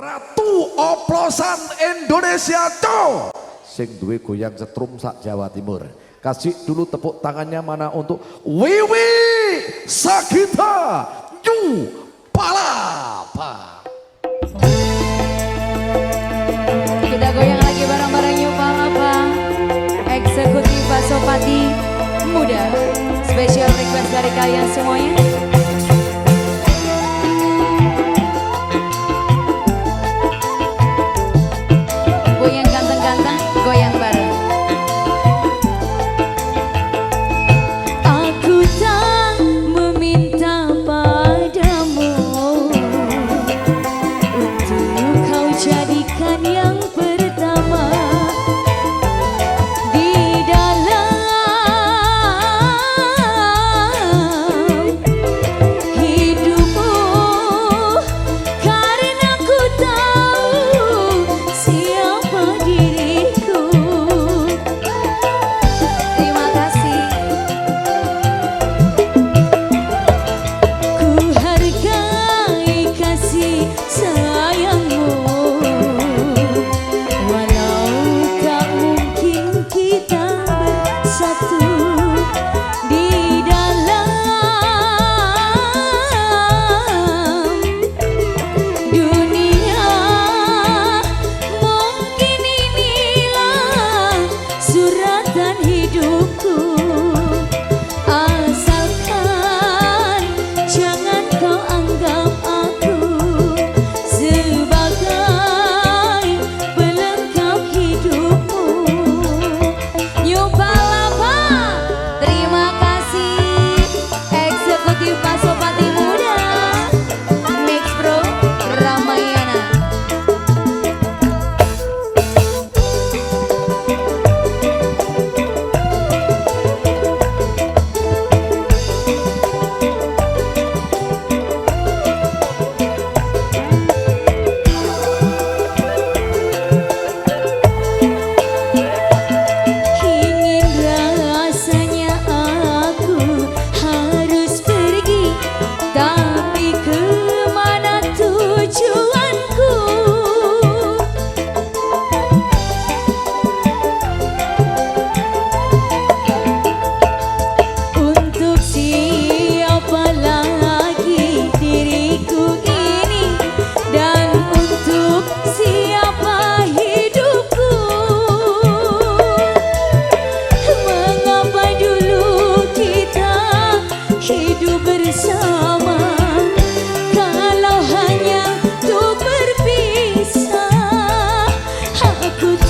Ratu oplosan Indonesia co sing duwe goyang setrum sak Jawa Timur. Kasih dulu tepuk tangannya mana untuk Wiwi Sagita Yu Palapa. Kita goyang lagi bareng-bareng Yu Palapa Eksekutif Pasopati Muda Special request dari kalian semuanya could